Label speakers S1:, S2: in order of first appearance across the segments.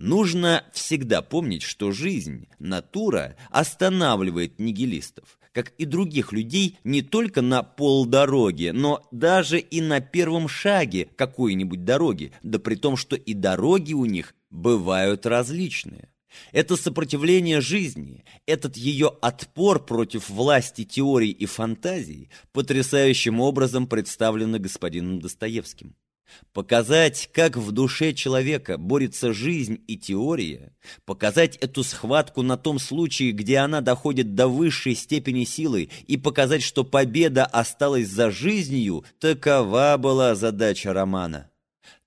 S1: Нужно всегда помнить, что жизнь, натура останавливает нигилистов, как и других людей не только на полдороге, но даже и на первом шаге какой-нибудь дороги, да при том, что и дороги у них бывают различные. Это сопротивление жизни, этот ее отпор против власти теорий и фантазий потрясающим образом представлены господином Достоевским. Показать, как в душе человека борется жизнь и теория, показать эту схватку на том случае, где она доходит до высшей степени силы, и показать, что победа осталась за жизнью, такова была задача романа.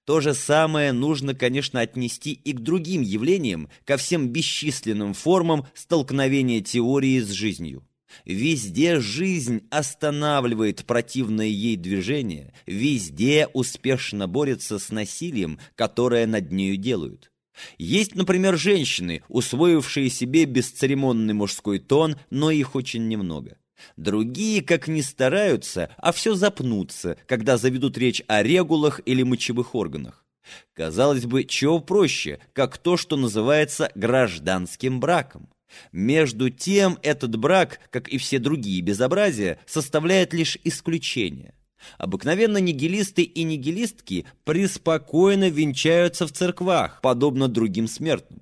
S1: То же самое нужно, конечно, отнести и к другим явлениям, ко всем бесчисленным формам столкновения теории с жизнью. Везде жизнь останавливает противное ей движение, везде успешно борется с насилием, которое над нею делают. Есть, например, женщины, усвоившие себе бесцеремонный мужской тон, но их очень немного. Другие, как ни стараются, а все запнутся, когда заведут речь о регулах или мочевых органах. Казалось бы, чего проще, как то, что называется гражданским браком. Между тем, этот брак, как и все другие безобразия, составляет лишь исключение. Обыкновенно нигилисты и нигилистки преспокойно венчаются в церквах, подобно другим смертным.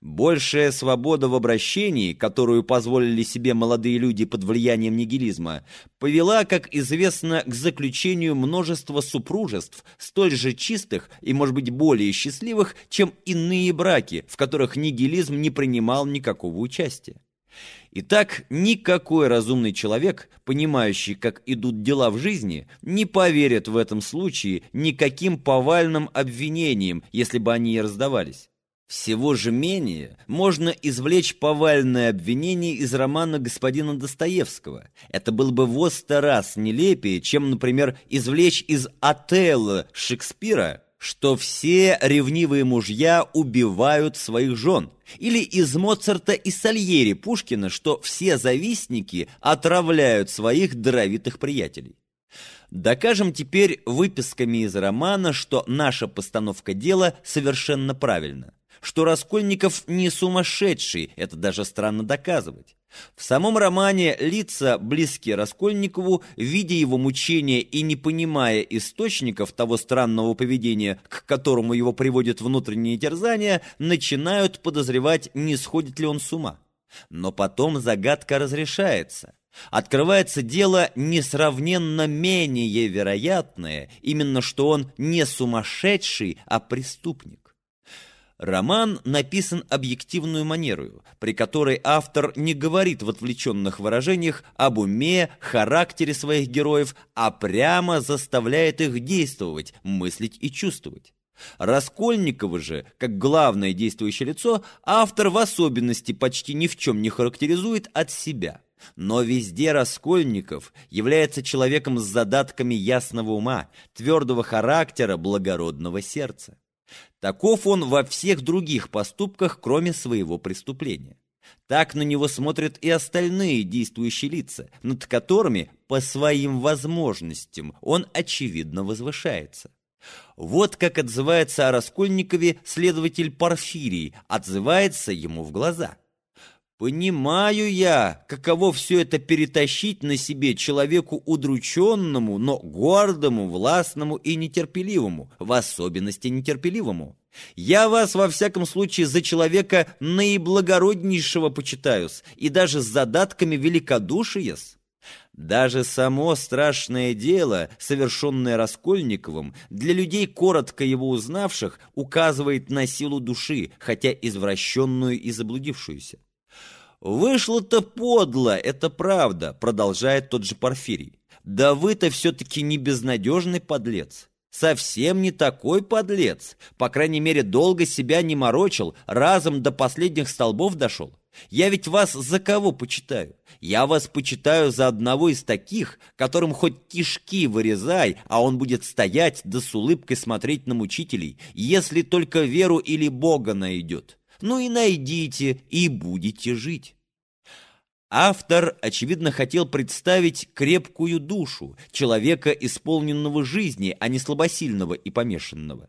S1: Большая свобода в обращении, которую позволили себе молодые люди под влиянием нигилизма, повела, как известно, к заключению множества супружеств, столь же чистых и, может быть, более счастливых, чем иные браки, в которых нигилизм не принимал никакого участия. Итак, никакой разумный человек, понимающий, как идут дела в жизни, не поверит в этом случае никаким повальным обвинениям, если бы они и раздавались. Всего же менее можно извлечь повальное обвинение из романа господина Достоевского. Это было бы во сто раз нелепее, чем, например, извлечь из Отелло Шекспира, что все ревнивые мужья убивают своих жен, или из Моцарта и Сальери Пушкина, что все завистники отравляют своих даровитых приятелей. Докажем теперь выписками из романа, что наша постановка дела совершенно правильна что Раскольников не сумасшедший, это даже странно доказывать. В самом романе лица, близкие Раскольникову, видя его мучения и не понимая источников того странного поведения, к которому его приводят внутренние терзания, начинают подозревать, не сходит ли он с ума. Но потом загадка разрешается. Открывается дело несравненно менее вероятное, именно что он не сумасшедший, а преступник. Роман написан объективную манерою, при которой автор не говорит в отвлеченных выражениях об уме, характере своих героев, а прямо заставляет их действовать, мыслить и чувствовать. Раскольникова же, как главное действующее лицо, автор в особенности почти ни в чем не характеризует от себя. Но везде Раскольников является человеком с задатками ясного ума, твердого характера, благородного сердца. Таков он во всех других поступках, кроме своего преступления. Так на него смотрят и остальные действующие лица, над которыми, по своим возможностям, он очевидно возвышается. Вот как отзывается о Раскольникове следователь Порфирий, отзывается ему в глаза. Понимаю я, каково все это перетащить на себе человеку удрученному, но гордому, властному и нетерпеливому, в особенности нетерпеливому. Я вас, во всяком случае, за человека наиблагороднейшего почитаюсь, и даже с задатками великодушия-с. Даже само страшное дело, совершенное Раскольниковым, для людей, коротко его узнавших, указывает на силу души, хотя извращенную и заблудившуюся. «Вышло-то подло, это правда», — продолжает тот же Порфирий. «Да вы-то все-таки не безнадежный подлец. Совсем не такой подлец. По крайней мере, долго себя не морочил, разом до последних столбов дошел. Я ведь вас за кого почитаю? Я вас почитаю за одного из таких, которым хоть кишки вырезай, а он будет стоять да с улыбкой смотреть на мучителей, если только веру или Бога найдет» ну и найдите, и будете жить. Автор, очевидно, хотел представить крепкую душу, человека, исполненного жизни, а не слабосильного и помешанного.